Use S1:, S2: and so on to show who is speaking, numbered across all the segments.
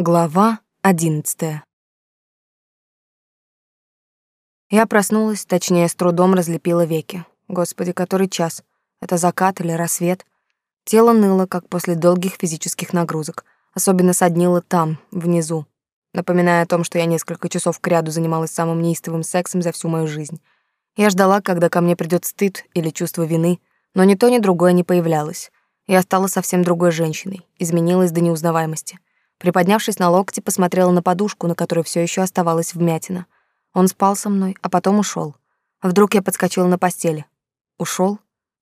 S1: Глава одиннадцатая. Я проснулась, точнее, с трудом разлепила веки. Господи, который час? Это закат или рассвет? Тело ныло, как после долгих физических нагрузок. Особенно соднило там, внизу, напоминая о том, что я несколько часов кряду занималась самым неистовым сексом за всю мою жизнь. Я ждала, когда ко мне придёт стыд или чувство вины, но ни то, ни другое не появлялось. Я стала совсем другой женщиной, изменилась до неузнаваемости. Приподнявшись на локте, посмотрела на подушку, на которой все еще оставалась вмятина. Он спал со мной, а потом ушел. Вдруг я подскочила на постели. Ушел?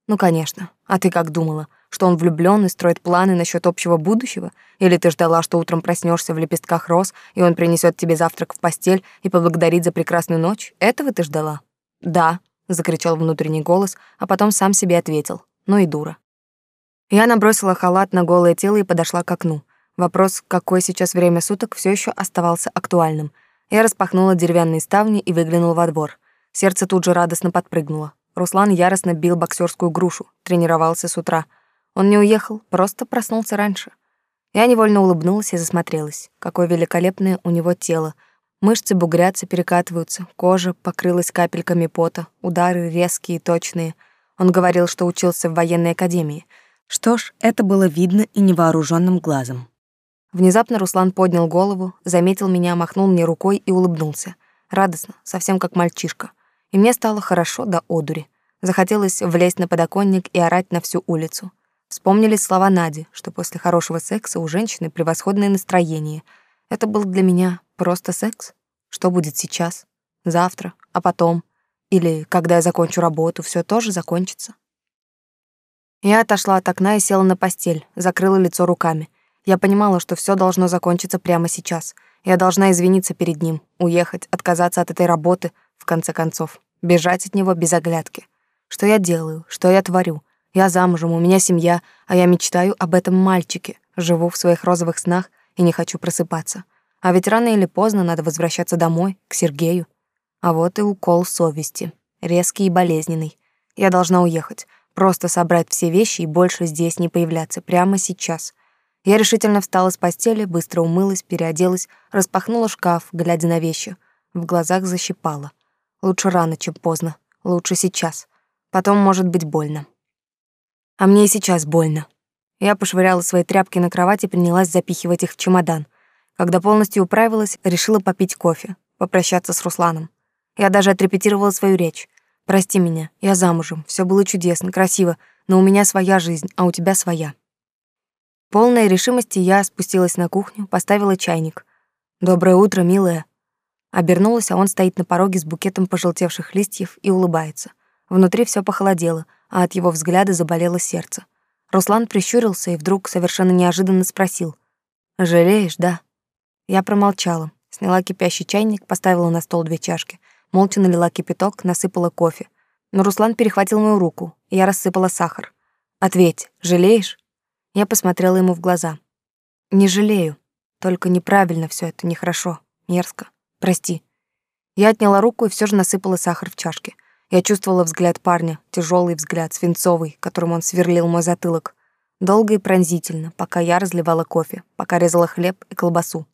S1: Ну, конечно. А ты как думала, что он влюблён и строит планы насчет общего будущего? Или ты ждала, что утром проснешься в лепестках роз, и он принесет тебе завтрак в постель и поблагодарит за прекрасную ночь? Этого ты ждала? Да, закричал внутренний голос, а потом сам себе ответил. Ну и дура. Я набросила халат на голое тело и подошла к окну. Вопрос, какое сейчас время суток, все еще оставался актуальным. Я распахнула деревянные ставни и выглянула во двор. Сердце тут же радостно подпрыгнуло. Руслан яростно бил боксерскую грушу, тренировался с утра. Он не уехал, просто проснулся раньше. Я невольно улыбнулась и засмотрелась. Какое великолепное у него тело. Мышцы бугрятся, перекатываются, кожа покрылась капельками пота, удары резкие точные. Он говорил, что учился в военной академии. Что ж, это было видно и невооруженным глазом. Внезапно Руслан поднял голову, заметил меня, махнул мне рукой и улыбнулся. Радостно, совсем как мальчишка. И мне стало хорошо до одури. Захотелось влезть на подоконник и орать на всю улицу. Вспомнились слова Нади, что после хорошего секса у женщины превосходное настроение. Это был для меня просто секс. Что будет сейчас? Завтра? А потом? Или когда я закончу работу, все тоже закончится? Я отошла от окна и села на постель, закрыла лицо руками. Я понимала, что все должно закончиться прямо сейчас. Я должна извиниться перед ним, уехать, отказаться от этой работы, в конце концов, бежать от него без оглядки. Что я делаю? Что я творю? Я замужем, у меня семья, а я мечтаю об этом мальчике, живу в своих розовых снах и не хочу просыпаться. А ведь рано или поздно надо возвращаться домой, к Сергею. А вот и укол совести, резкий и болезненный. Я должна уехать, просто собрать все вещи и больше здесь не появляться, прямо сейчас — я решительно встала с постели, быстро умылась, переоделась, распахнула шкаф, глядя на вещи. В глазах защипала. Лучше рано, чем поздно. Лучше сейчас. Потом может быть больно. А мне и сейчас больно. Я пошвыряла свои тряпки на кровать и принялась запихивать их в чемодан. Когда полностью управилась, решила попить кофе, попрощаться с Русланом. Я даже отрепетировала свою речь. «Прости меня, я замужем, все было чудесно, красиво, но у меня своя жизнь, а у тебя своя». Полной решимости я спустилась на кухню, поставила чайник. «Доброе утро, милая». Обернулась, а он стоит на пороге с букетом пожелтевших листьев и улыбается. Внутри все похолодело, а от его взгляда заболело сердце. Руслан прищурился и вдруг совершенно неожиданно спросил. «Жалеешь, да?» Я промолчала, сняла кипящий чайник, поставила на стол две чашки, молча налила кипяток, насыпала кофе. Но Руслан перехватил мою руку, и я рассыпала сахар. «Ответь, жалеешь?» Я посмотрела ему в глаза. Не жалею, только неправильно все это, нехорошо, мерзко. Прости. Я отняла руку и все же насыпала сахар в чашке. Я чувствовала взгляд парня, тяжелый взгляд, свинцовый, которым он сверлил мой затылок. Долго и пронзительно, пока я разливала кофе, пока резала хлеб и колбасу.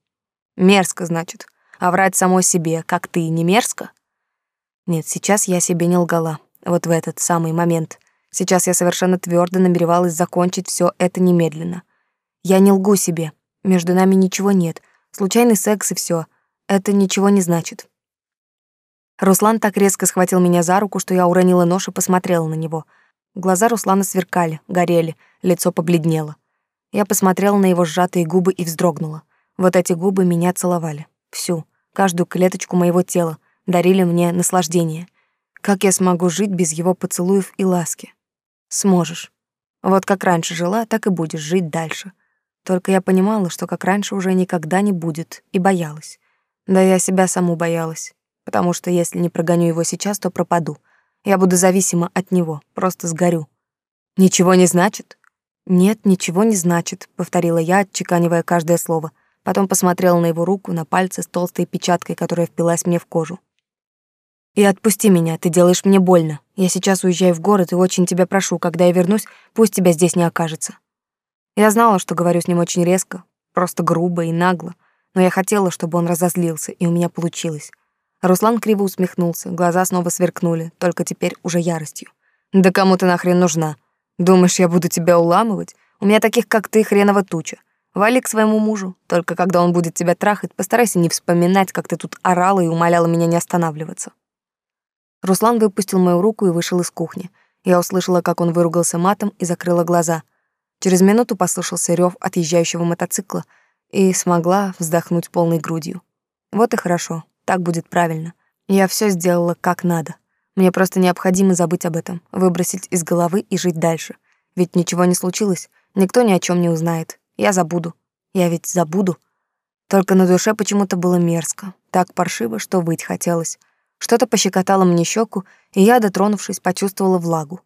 S1: Мерзко, значит. А врать самой себе, как ты, не мерзко? Нет, сейчас я себе не лгала. Вот в этот самый момент. Сейчас я совершенно твердо намеревалась закончить все это немедленно. Я не лгу себе. Между нами ничего нет. Случайный секс и все. Это ничего не значит. Руслан так резко схватил меня за руку, что я уронила нож и посмотрела на него. Глаза Руслана сверкали, горели, лицо побледнело. Я посмотрела на его сжатые губы и вздрогнула. Вот эти губы меня целовали. Всю, каждую клеточку моего тела, дарили мне наслаждение. Как я смогу жить без его поцелуев и ласки? Сможешь. Вот как раньше жила, так и будешь жить дальше. Только я понимала, что как раньше уже никогда не будет, и боялась. Да я себя саму боялась, потому что если не прогоню его сейчас, то пропаду. Я буду зависима от него, просто сгорю. Ничего не значит? Нет, ничего не значит, повторила я, отчеканивая каждое слово. Потом посмотрела на его руку, на пальцы с толстой печаткой, которая впилась мне в кожу. И отпусти меня, ты делаешь мне больно. Я сейчас уезжаю в город и очень тебя прошу, когда я вернусь, пусть тебя здесь не окажется. Я знала, что говорю с ним очень резко, просто грубо и нагло. но я хотела, чтобы он разозлился, и у меня получилось. Руслан криво усмехнулся, глаза снова сверкнули, только теперь уже яростью. «Да кому ты нахрен нужна? Думаешь, я буду тебя уламывать? У меня таких, как ты, хренова туча. Вали к своему мужу, только когда он будет тебя трахать, постарайся не вспоминать, как ты тут орала и умоляла меня не останавливаться». Руслан выпустил мою руку и вышел из кухни. Я услышала, как он выругался матом и закрыла глаза. Через минуту послышался рев отъезжающего мотоцикла, и смогла вздохнуть полной грудью. Вот и хорошо, так будет правильно. Я все сделала как надо. Мне просто необходимо забыть об этом, выбросить из головы и жить дальше. Ведь ничего не случилось, никто ни о чем не узнает. Я забуду. Я ведь забуду. Только на душе почему-то было мерзко, так паршиво, что выть хотелось. Что-то пощекотало мне щеку, и я, дотронувшись, почувствовала влагу.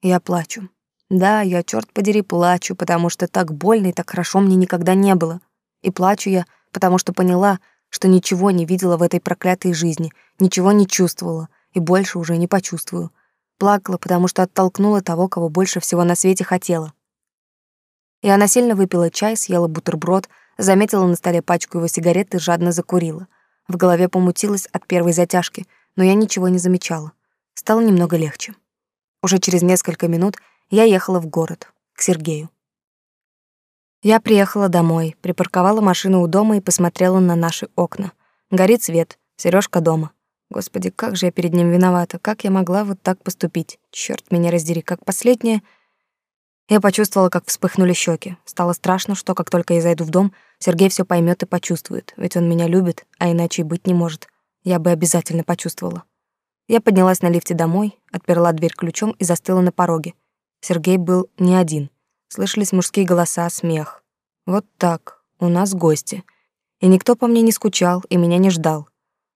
S1: Я плачу. Да, я, черт подери, плачу, потому что так больно и так хорошо мне никогда не было. И плачу я, потому что поняла, что ничего не видела в этой проклятой жизни, ничего не чувствовала и больше уже не почувствую. Плакала, потому что оттолкнула того, кого больше всего на свете хотела. Я насильно выпила чай, съела бутерброд, заметила на столе пачку его сигарет и жадно закурила. В голове помутилась от первой затяжки, но я ничего не замечала. Стало немного легче. Уже через несколько минут я ехала в город, к Сергею. Я приехала домой, припарковала машину у дома и посмотрела на наши окна. Горит свет, Сережка дома. Господи, как же я перед ним виновата, как я могла вот так поступить? Черт меня раздери, как последнее... Я почувствовала, как вспыхнули щеки. Стало страшно, что как только я зайду в дом, Сергей все поймет и почувствует, ведь он меня любит, а иначе и быть не может. Я бы обязательно почувствовала. Я поднялась на лифте домой, отперла дверь ключом и застыла на пороге. Сергей был не один. Слышались мужские голоса, смех. Вот так, у нас гости. И никто по мне не скучал и меня не ждал.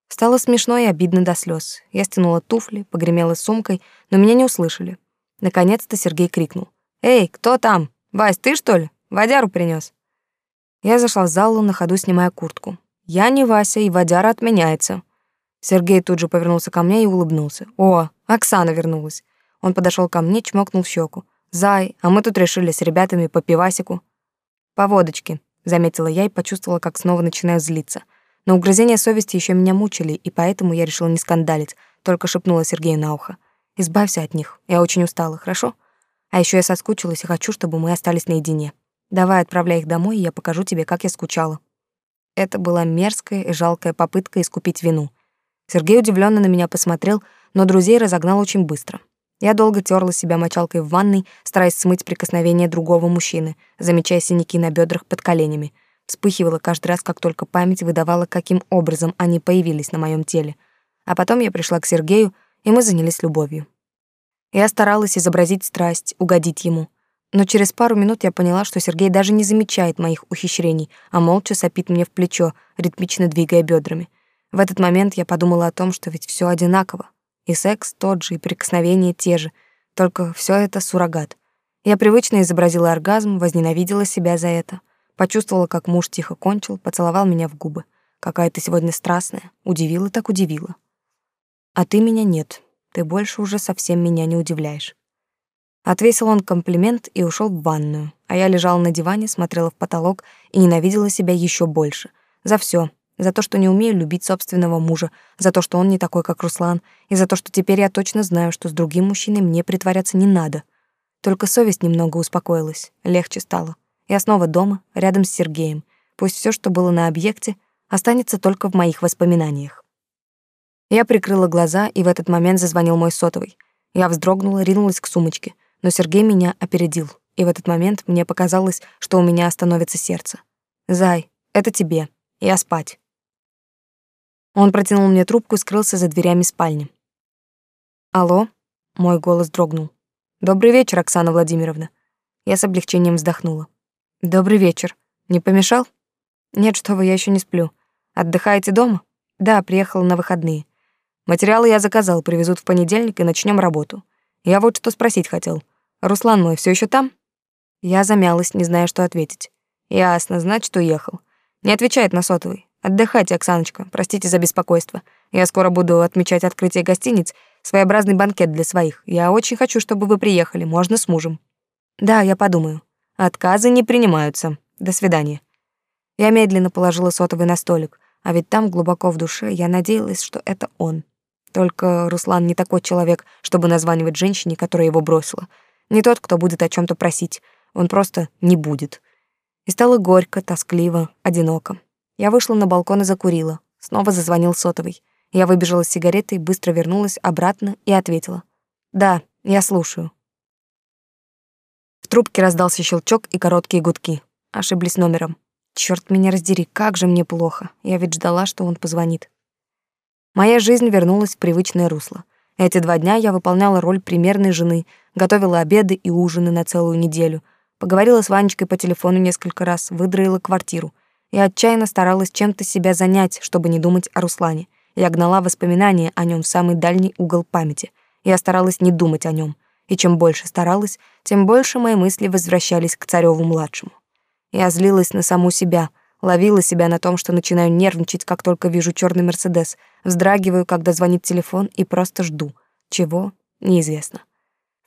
S1: Стало смешно и обидно до слез. Я стянула туфли, погремела сумкой, но меня не услышали. Наконец-то Сергей крикнул. «Эй, кто там? Вась, ты что ли? Водяру принес. Я зашла в залу, на ходу снимая куртку. «Я не Вася, и водяра отменяется». Сергей тут же повернулся ко мне и улыбнулся. «О, Оксана вернулась. Он подошел ко мне, чмокнул в щеку. «Зай, а мы тут решили с ребятами по пивасику». «По водочке», — заметила я и почувствовала, как снова начинаю злиться. Но угрызения совести еще меня мучили, и поэтому я решила не скандалить, только шепнула Сергею на ухо. «Избавься от них, я очень устала, хорошо? А еще я соскучилась и хочу, чтобы мы остались наедине. Давай отправляй их домой, и я покажу тебе, как я скучала». Это была мерзкая и жалкая попытка искупить вину. Сергей удивленно на меня посмотрел, но друзей разогнал очень быстро. Я долго терла себя мочалкой в ванной, стараясь смыть прикосновение другого мужчины, замечая синяки на бедрах под коленями. Вспыхивала каждый раз, как только память выдавала, каким образом они появились на моем теле. А потом я пришла к Сергею, и мы занялись любовью. Я старалась изобразить страсть, угодить ему. Но через пару минут я поняла, что Сергей даже не замечает моих ухищрений, а молча сопит мне в плечо, ритмично двигая бедрами. В этот момент я подумала о том, что ведь все одинаково. И секс тот же, и прикосновения те же, только все это суррогат. Я привычно изобразила оргазм, возненавидела себя за это. Почувствовала, как муж тихо кончил, поцеловал меня в губы. Какая ты сегодня страстная. Удивила так удивила. А ты меня нет. Ты больше уже совсем меня не удивляешь. Отвесил он комплимент и ушел в ванную, а я лежала на диване, смотрела в потолок и ненавидела себя еще больше. За все, за то, что не умею любить собственного мужа, за то, что он не такой, как Руслан, и за то, что теперь я точно знаю, что с другим мужчиной мне притворяться не надо. Только совесть немного успокоилась, легче стало. Я снова дома, рядом с Сергеем. Пусть все, что было на объекте, останется только в моих воспоминаниях. Я прикрыла глаза, и в этот момент зазвонил мой сотовый. Я вздрогнула, ринулась к сумочке, но Сергей меня опередил, и в этот момент мне показалось, что у меня остановится сердце. «Зай, это тебе. Я спать». Он протянул мне трубку и скрылся за дверями спальни. «Алло?» — мой голос дрогнул. «Добрый вечер, Оксана Владимировна». Я с облегчением вздохнула. «Добрый вечер. Не помешал?» «Нет, что вы, я еще не сплю. Отдыхаете дома?» «Да, приехала на выходные. Материалы я заказал, привезут в понедельник и начнем работу. Я вот что спросить хотел. Руслан мой все еще там?» Я замялась, не зная, что ответить. «Ясно, значит, уехал. Не отвечает на сотовый. Отдыхайте, Оксаночка, простите за беспокойство. Я скоро буду отмечать открытие гостиниц, своеобразный банкет для своих. Я очень хочу, чтобы вы приехали, можно с мужем. Да, я подумаю. Отказы не принимаются. До свидания. Я медленно положила сотовый на столик, а ведь там глубоко в душе я надеялась, что это он. Только Руслан не такой человек, чтобы названивать женщине, которая его бросила. Не тот, кто будет о чем то просить. Он просто не будет. И стало горько, тоскливо, одиноко. Я вышла на балкон и закурила. Снова зазвонил сотовый. Я выбежала с сигаретой, быстро вернулась обратно и ответила. «Да, я слушаю». В трубке раздался щелчок и короткие гудки. Ошиблись номером. Черт меня раздери, как же мне плохо. Я ведь ждала, что он позвонит. Моя жизнь вернулась в привычное русло. Эти два дня я выполняла роль примерной жены, готовила обеды и ужины на целую неделю, поговорила с Ванечкой по телефону несколько раз, выдроила квартиру. Я отчаянно старалась чем-то себя занять, чтобы не думать о Руслане. Я гнала воспоминания о нем в самый дальний угол памяти. Я старалась не думать о нем и чем больше старалась, тем больше мои мысли возвращались к Царёву-младшему. Я злилась на саму себя, ловила себя на том, что начинаю нервничать, как только вижу черный Мерседес, вздрагиваю, когда звонит телефон и просто жду. Чего? Неизвестно.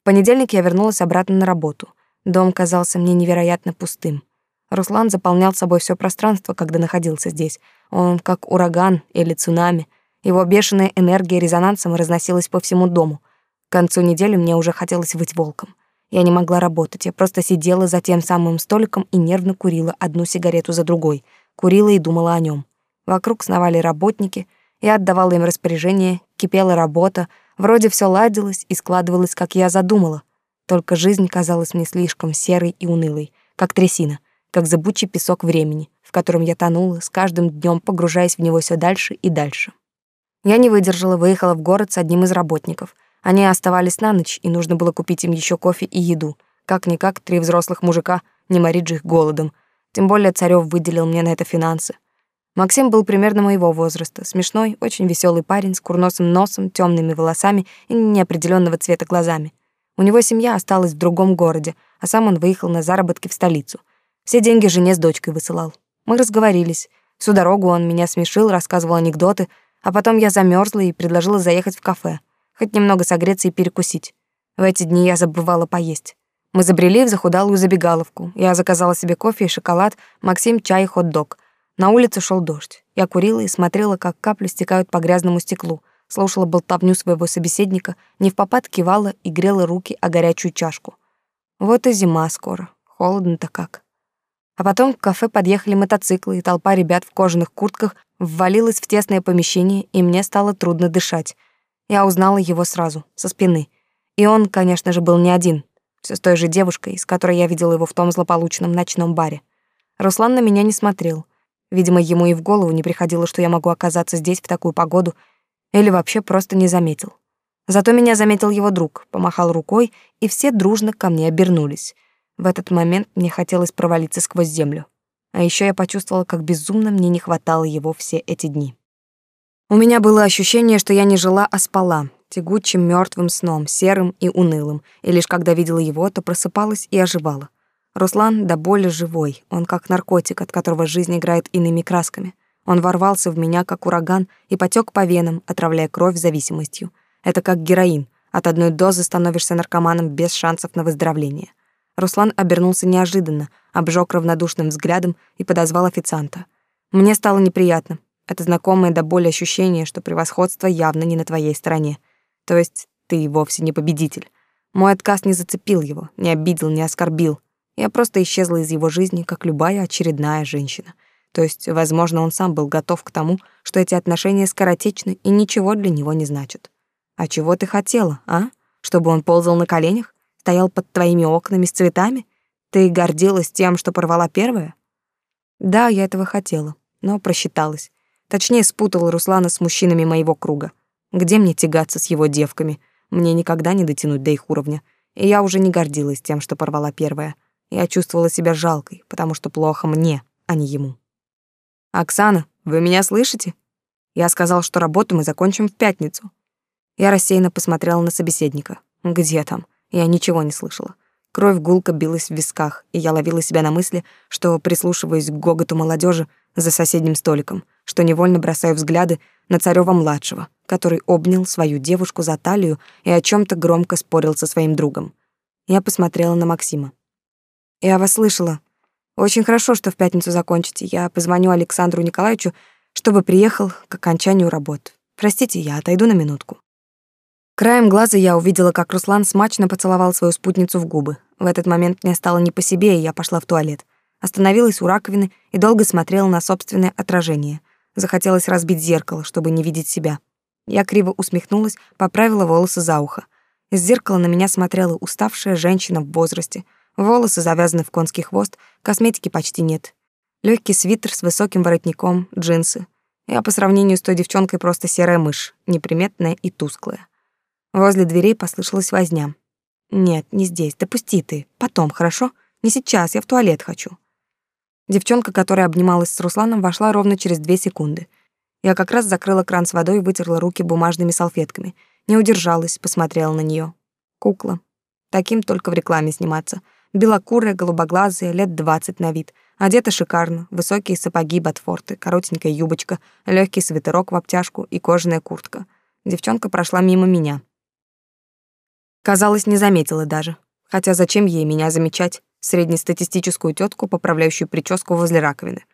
S1: В понедельник я вернулась обратно на работу. Дом казался мне невероятно пустым. Руслан заполнял собой все пространство, когда находился здесь. Он как ураган или цунами. Его бешеная энергия резонансом разносилась по всему дому — к концу недели мне уже хотелось быть волком. Я не могла работать, я просто сидела за тем самым столиком и нервно курила одну сигарету за другой. Курила и думала о нем. Вокруг сновали работники, я отдавала им распоряжение, кипела работа, вроде все ладилось и складывалось, как я задумала. Только жизнь казалась мне слишком серой и унылой, как трясина, как зыбучий песок времени, в котором я тонула, с каждым днем погружаясь в него все дальше и дальше. Я не выдержала, выехала в город с одним из работников — они оставались на ночь, и нужно было купить им еще кофе и еду. Как-никак, три взрослых мужика, не морить же их голодом. Тем более Царёв выделил мне на это финансы. Максим был примерно моего возраста, смешной, очень веселый парень с курносым носом, темными волосами и неопределенного цвета глазами. У него семья осталась в другом городе, а сам он выехал на заработки в столицу. Все деньги жене с дочкой высылал. Мы разговорились. Всю дорогу он меня смешил, рассказывал анекдоты, а потом я замерзла и предложила заехать в кафе хоть немного согреться и перекусить. В эти дни я забывала поесть. Мы забрели в захудалую забегаловку. Я заказала себе кофе и шоколад, Максим чай и хот-дог. На улице шел дождь. Я курила и смотрела, как капли стекают по грязному стеклу, слушала болтовню своего собеседника, не в попад кивала и грела руки о горячую чашку. Вот и зима скоро. Холодно-то как. А потом к кафе подъехали мотоциклы, и толпа ребят в кожаных куртках ввалилась в тесное помещение, и мне стало трудно дышать. Я узнала его сразу, со спины. И он, конечно же, был не один. Все с той же девушкой, с которой я видела его в том злополучном ночном баре. Руслан на меня не смотрел. Видимо, ему и в голову не приходило, что я могу оказаться здесь в такую погоду, или вообще просто не заметил. Зато меня заметил его друг, помахал рукой, и все дружно ко мне обернулись. В этот момент мне хотелось провалиться сквозь землю. А еще я почувствовала, как безумно мне не хватало его все эти дни. У меня было ощущение, что я не жила, а спала, тягучим мертвым сном, серым и унылым, и лишь когда видела его, то просыпалась и оживала. Руслан до боли живой, он как наркотик, от которого жизнь играет иными красками. Он ворвался в меня, как ураган, и потек по венам, отравляя кровь зависимостью. Это как героин. От одной дозы становишься наркоманом без шансов на выздоровление. Руслан обернулся неожиданно, обжег равнодушным взглядом и подозвал официанта. Мне стало неприятно. Это знакомое до боли ощущение, что превосходство явно не на твоей стороне. То есть ты вовсе не победитель. Мой отказ не зацепил его, не обидел, не оскорбил. Я просто исчезла из его жизни, как любая очередная женщина. То есть, возможно, он сам был готов к тому, что эти отношения скоротечны и ничего для него не значат. А чего ты хотела, а? Чтобы он ползал на коленях, стоял под твоими окнами с цветами? Ты гордилась тем, что порвала первое? Да, я этого хотела, но просчиталась. Точнее, спутал Руслана с мужчинами моего круга. Где мне тягаться с его девками? Мне никогда не дотянуть до их уровня. И я уже не гордилась тем, что порвала первая. Я чувствовала себя жалкой, потому что плохо мне, а не ему. «Оксана, вы меня слышите?» Я сказал, что работу мы закончим в пятницу. Я рассеянно посмотрела на собеседника. Где там? Я ничего не слышала. Кровь гулко билась в висках, и я ловила себя на мысли, что прислушиваюсь к гоготу молодежи за соседним столиком, что невольно бросаю взгляды на Царёва-младшего, который обнял свою девушку за талию и о чем то громко спорил со своим другом. Я посмотрела на Максима. «Я вас слышала. Очень хорошо, что в пятницу закончите. Я позвоню Александру Николаевичу, чтобы приехал к окончанию работ. Простите, я отойду на минутку. Краем глаза я увидела, как Руслан смачно поцеловал свою спутницу в губы. В этот момент мне стало не по себе, и я пошла в туалет. Остановилась у раковины и долго смотрела на собственное отражение. Захотелось разбить зеркало, чтобы не видеть себя. Я криво усмехнулась, поправила волосы за ухо. Из зеркала на меня смотрела уставшая женщина в возрасте. Волосы завязаны в конский хвост, косметики почти нет. Легкий свитер с высоким воротником, джинсы. Я по сравнению с той девчонкой просто серая мышь, неприметная и тусклая. Возле дверей послышалась возня. «Нет, не здесь, допусти ты. Потом, хорошо? Не сейчас, я в туалет хочу». Девчонка, которая обнималась с Русланом, вошла ровно через две секунды. Я как раз закрыла кран с водой и вытерла руки бумажными салфетками. Не удержалась, посмотрела на нее. Кукла. Таким только в рекламе сниматься. Белокурая, голубоглазая, лет двадцать на вид. Одета шикарно. Высокие сапоги ботфорты, коротенькая юбочка, легкий свитерок в обтяжку и кожаная куртка. Девчонка прошла мимо меня. Казалось, не заметила даже. Хотя зачем ей меня замечать? среднестатистическую тетку, поправляющую прическу возле раковины.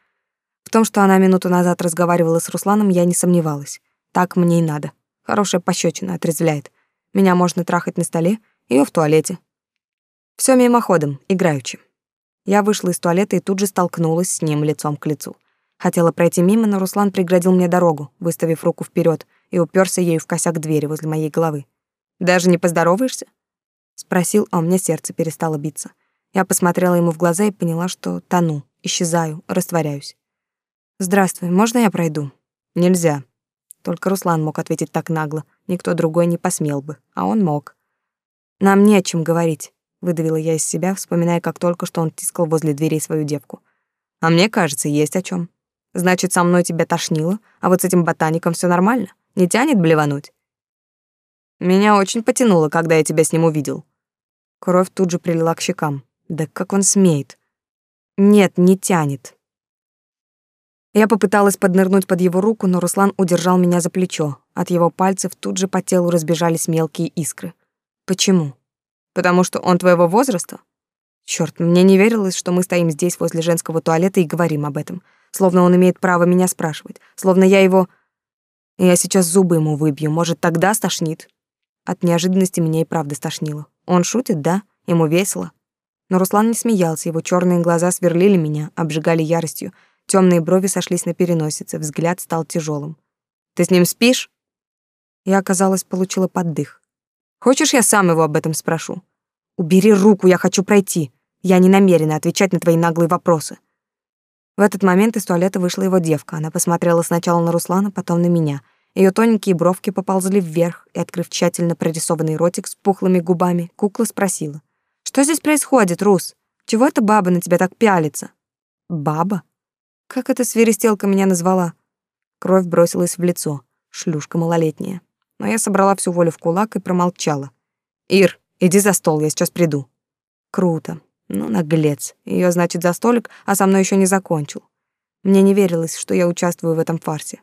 S1: В том, что она минуту назад разговаривала с Русланом, я не сомневалась. Так мне и надо. Хорошая пощечина отрезвляет. Меня можно трахать на столе, ее в туалете. Все мимоходом, играючи. Я вышла из туалета и тут же столкнулась с ним лицом к лицу. Хотела пройти мимо, но Руслан преградил мне дорогу, выставив руку вперед, и уперся ею в косяк двери возле моей головы. «Даже не поздороваешься?» Спросил, а у меня сердце перестало биться. Я посмотрела ему в глаза и поняла, что тону, исчезаю, растворяюсь. «Здравствуй, можно я пройду?» «Нельзя». Только Руслан мог ответить так нагло, никто другой не посмел бы, а он мог. «Нам не о чем говорить», — выдавила я из себя, вспоминая, как только что он тискал возле дверей свою девку. «А мне кажется, есть о чем. Значит, со мной тебя тошнило, а вот с этим ботаником все нормально? Не тянет блевануть?» «Меня очень потянуло, когда я тебя с ним увидел». Кровь тут же прилила к щекам. Да как он смеет? Нет, не тянет. Я попыталась поднырнуть под его руку, но Руслан удержал меня за плечо. От его пальцев тут же по телу разбежались мелкие искры. Почему? Потому что он твоего возраста? Черт, мне не верилось, что мы стоим здесь возле женского туалета и говорим об этом. Словно он имеет право меня спрашивать. Словно я его... Я сейчас зубы ему выбью, может, тогда стошнит? От неожиданности меня и правда стошнило. Он шутит, да? Ему весело? Но Руслан не смеялся, его черные глаза сверлили меня, обжигали яростью. Темные брови сошлись на переносице, взгляд стал тяжелым. «Ты с ним спишь?» Я, оказалось, получила поддых. «Хочешь, я сам его об этом спрошу?» «Убери руку, я хочу пройти. Я не намерена отвечать на твои наглые вопросы». В этот момент из туалета вышла его девка. Она посмотрела сначала на Руслана, потом на меня. Ее тоненькие бровки поползли вверх, и, открыв тщательно прорисованный ротик с пухлыми губами, кукла спросила. Что здесь происходит, Рус? Чего эта баба на тебя так пялится? Баба? Как эта свиристелка меня назвала? Кровь бросилась в лицо. Шлюшка малолетняя. Но я собрала всю волю в кулак и промолчала. Ир, иди за стол, я сейчас приду. Круто. Ну, наглец. Ее, значит, за столик, а со мной еще не закончил. Мне не верилось, что я участвую в этом фарсе.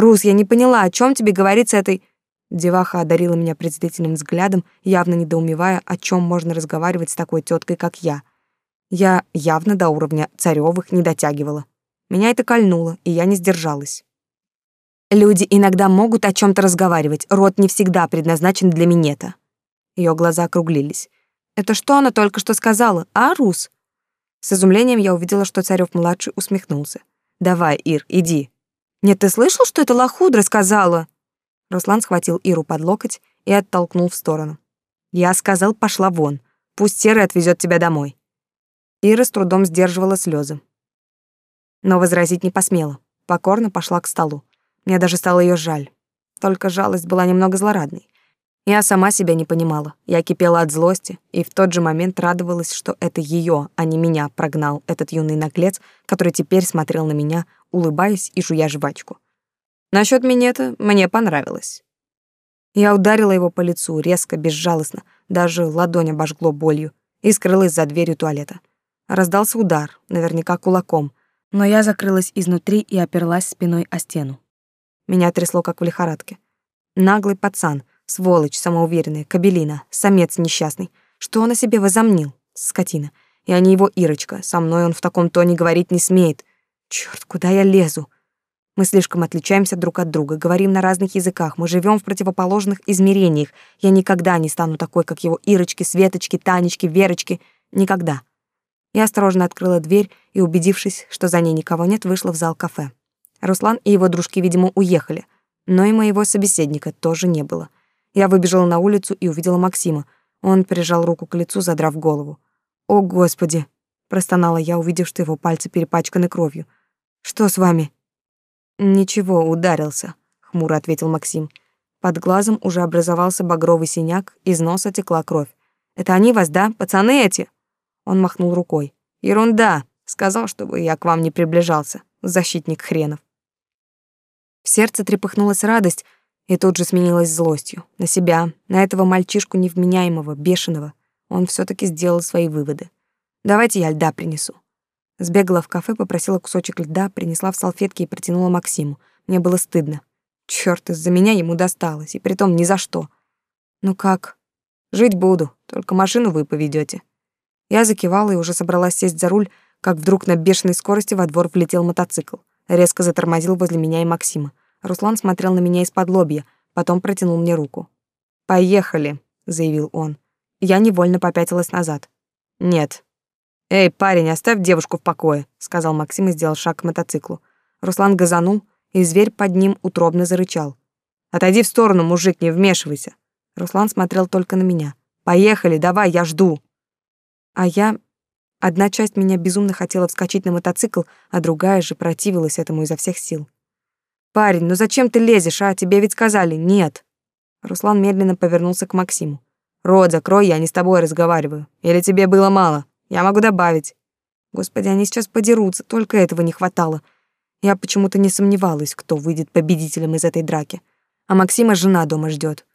S1: Рус, я не поняла, о чем тебе говорится этой Деваха одарила меня презрительным взглядом, явно недоумевая, о чем можно разговаривать с такой теткой, как я. Я явно до уровня царевых не дотягивала. Меня это кольнуло, и я не сдержалась. Люди иногда могут о чем то разговаривать, рот не всегда предназначен для минета. Ее глаза округлились. Это что она только что сказала? А, Рус? С изумлением я увидела, что царев младший усмехнулся. Давай, Ир, иди. Нет, ты слышал, что это лохудра сказала? Руслан схватил Иру под локоть и оттолкнул в сторону. «Я сказал, пошла вон. Пусть Серый отвезет тебя домой». Ира с трудом сдерживала слезы. Но возразить не посмела. Покорно пошла к столу. Мне даже стало ее жаль. Только жалость была немного злорадной. Я сама себя не понимала. Я кипела от злости и в тот же момент радовалась, что это ее, а не меня, прогнал этот юный наглец, который теперь смотрел на меня, улыбаясь и жуя жвачку. Насчет минета мне понравилось. Я ударила его по лицу, резко, безжалостно, даже ладонь обожгло болью, и скрылась за дверью туалета. Раздался удар, наверняка кулаком, но я закрылась изнутри и оперлась спиной о стену. Меня трясло, как в лихорадке. Наглый пацан, сволочь самоуверенная, кабелина, самец несчастный. Что он о себе возомнил, скотина? Я не его Ирочка, со мной он в таком тоне говорить не смеет. Чёрт, куда я лезу? Мы слишком отличаемся друг от друга, говорим на разных языках, мы живем в противоположных измерениях. Я никогда не стану такой, как его Ирочки, Светочки, Танечки, Верочки. Никогда. Я осторожно открыла дверь и, убедившись, что за ней никого нет, вышла в зал кафе. Руслан и его дружки, видимо, уехали, но и моего собеседника тоже не было. Я выбежала на улицу и увидела Максима. Он прижал руку к лицу, задрав голову. «О, Господи!» — простонала я, увидев, что его пальцы перепачканы кровью. «Что с вами?» «Ничего, ударился», — хмуро ответил Максим. Под глазом уже образовался багровый синяк, из носа текла кровь. «Это они вас, да? Пацаны эти?» Он махнул рукой. «Ерунда!» — сказал, чтобы я к вам не приближался. Защитник хренов. В сердце трепыхнулась радость и тут же сменилась злостью. На себя, на этого мальчишку невменяемого, бешеного. Он все таки сделал свои выводы. «Давайте я льда принесу». Сбегала в кафе, попросила кусочек льда, принесла в салфетке и протянула Максиму. Мне было стыдно. Чёрт, из-за меня ему досталось, и притом ни за что. «Ну как?» «Жить буду, только машину вы поведёте». Я закивала и уже собралась сесть за руль, как вдруг на бешеной скорости во двор влетел мотоцикл. Резко затормозил возле меня и Максима. Руслан смотрел на меня из-под лобья, потом протянул мне руку. «Поехали», — заявил он. Я невольно попятилась назад. «Нет». «Эй, парень, оставь девушку в покое», — сказал Максим и сделал шаг к мотоциклу. Руслан газанул, и зверь под ним утробно зарычал. «Отойди в сторону, мужик, не вмешивайся». Руслан смотрел только на меня. «Поехали, давай, я жду». А я... Одна часть меня безумно хотела вскочить на мотоцикл, а другая же противилась этому изо всех сил. «Парень, ну зачем ты лезешь, а? Тебе ведь сказали «нет». Руслан медленно повернулся к Максиму. Рот закрой, я не с тобой разговариваю. Или тебе было мало? Я могу добавить. Господи, они сейчас подерутся, только этого не хватало. Я почему-то не сомневалась, кто выйдет победителем из этой драки. А Максима жена дома ждет.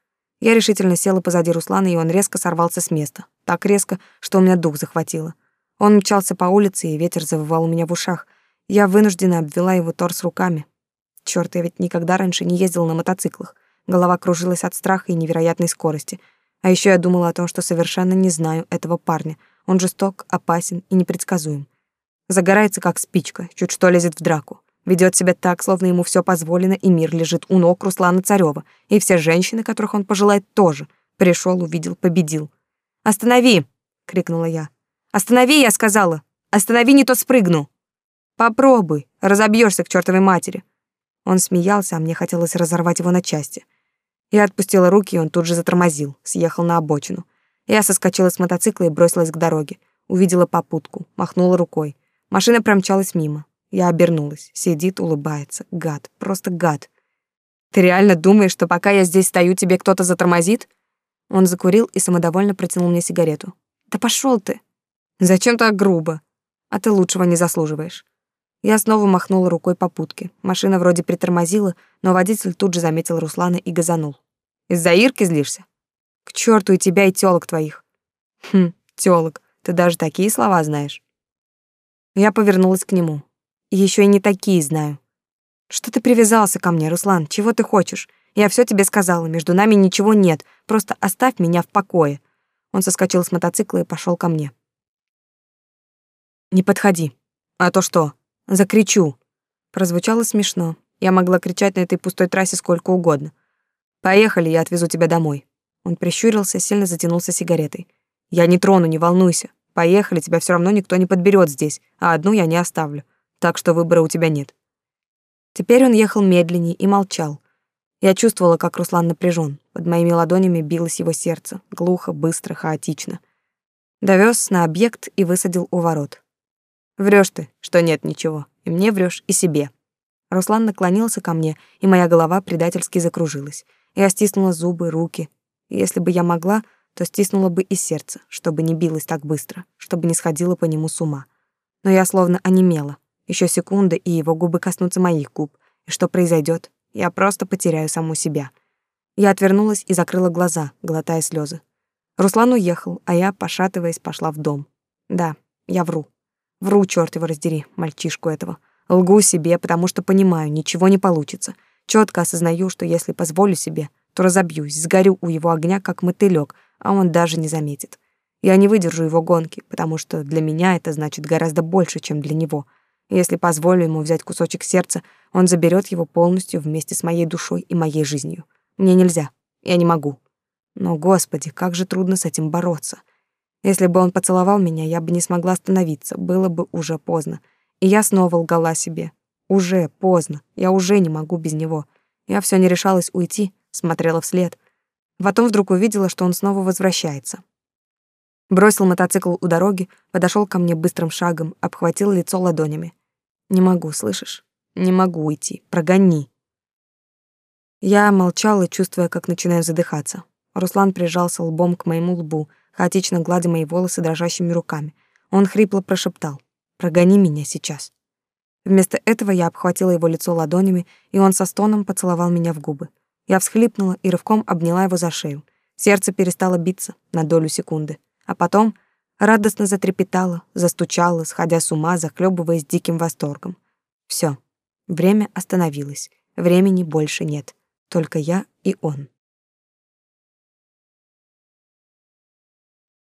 S1: Я решительно села позади Руслана, и он резко сорвался с места. Так резко, что у меня дух захватило. Он мчался по улице, и ветер завывал у меня в ушах. Я вынуждена обвела его торс руками. Чёрт, я ведь никогда раньше не ездила на мотоциклах. Голова кружилась от страха и невероятной скорости — а еще я думала о том, что совершенно не знаю этого парня. Он жесток, опасен и непредсказуем. Загорается, как спичка, чуть что лезет в драку. Ведет себя так, словно ему все позволено, и мир лежит у ног Руслана Царева, и все женщины, которых он пожелает, тоже. Пришел, увидел, победил. «Останови!» — крикнула я. «Останови!» — я сказала. «Останови, не то спрыгну!» «Попробуй, разобьешься к чертовой матери!» Он смеялся, а мне хотелось разорвать его на части. Я отпустила руки, и он тут же затормозил, съехал на обочину. Я соскочила с мотоцикла и бросилась к дороге. Увидела попутку, махнула рукой. Машина промчалась мимо. Я обернулась. Сидит, улыбается. Гад, просто гад. Ты реально думаешь, что пока я здесь стою, тебе кто-то затормозит? Он закурил и самодовольно протянул мне сигарету. Да пошел ты. Зачем так грубо? А ты лучшего не заслуживаешь. Я снова махнула рукой попутке. Машина вроде притормозила, но водитель тут же заметил Руслана и газанул. «Из-за Ирки злишься?» «К черту и тебя, и тёлок твоих!» «Хм, тёлок, ты даже такие слова знаешь?» Я повернулась к нему. Еще и не такие знаю. «Что ты привязался ко мне, Руслан? Чего ты хочешь? Я все тебе сказала, между нами ничего нет, просто оставь меня в покое». Он соскочил с мотоцикла и пошел ко мне. «Не подходи. А то что?» Закричу. Прозвучало смешно. Я могла кричать на этой пустой трассе сколько угодно. Поехали, я отвезу тебя домой. Он прищурился, сильно затянулся сигаретой. Я не трону, не волнуйся. Поехали, тебя все равно никто не подберет здесь, а одну я не оставлю. Так что выбора у тебя нет. Теперь он ехал медленнее и молчал. Я чувствовала, как Руслан напряжен. Под моими ладонями билось его сердце, глухо, быстро, хаотично. Довез на объект и высадил у ворот. Врешь ты, что нет ничего. И мне врешь, и себе. Руслан наклонился ко мне, и моя голова предательски закружилась. Я стиснула зубы, руки. Если бы я могла, то стиснула бы и сердце, чтобы не билось так быстро, чтобы не сходило по нему с ума. Но я словно онемела. Еще секунда, и его губы коснутся моих губ. И что произойдет? Я просто потеряю саму себя. Я отвернулась и закрыла глаза, глотая слезы. Руслан уехал, а я, пошатываясь, пошла в дом. Да, я вру. Вру, черт его раздери, мальчишку этого. Лгу себе, потому что понимаю, ничего не получится. Четко осознаю, что если позволю себе, то разобьюсь, сгорю у его огня, как мотылёк, а он даже не заметит. Я не выдержу его гонки, потому что для меня это значит гораздо больше, чем для него. Если позволю ему взять кусочек сердца, он заберет его полностью вместе с моей душой и моей жизнью. Мне нельзя. Я не могу. Но, господи, как же трудно с этим бороться. Если бы он поцеловал меня, я бы не смогла остановиться, было бы уже поздно. И я снова лгала себе. Уже поздно. Я уже не могу без него. Я все не решалась уйти, смотрела вслед. Потом вдруг увидела, что он снова возвращается. Бросил мотоцикл у дороги, подошел ко мне быстрым шагом, обхватил лицо ладонями. «Не могу, слышишь? Не могу уйти. Прогони». Я молчала, чувствуя, как начинаю задыхаться. Руслан прижался лбом к моему лбу, хаотично гладя мои волосы дрожащими руками. Он хрипло прошептал «Прогони меня сейчас». Вместо этого я обхватила его лицо ладонями, и он со стоном поцеловал меня в губы. Я всхлипнула и рывком обняла его за шею. Сердце перестало биться на долю секунды, а потом радостно затрепетало, застучало, сходя с ума, захлебываясь диким восторгом. Все, время остановилось, времени больше нет, только я и он.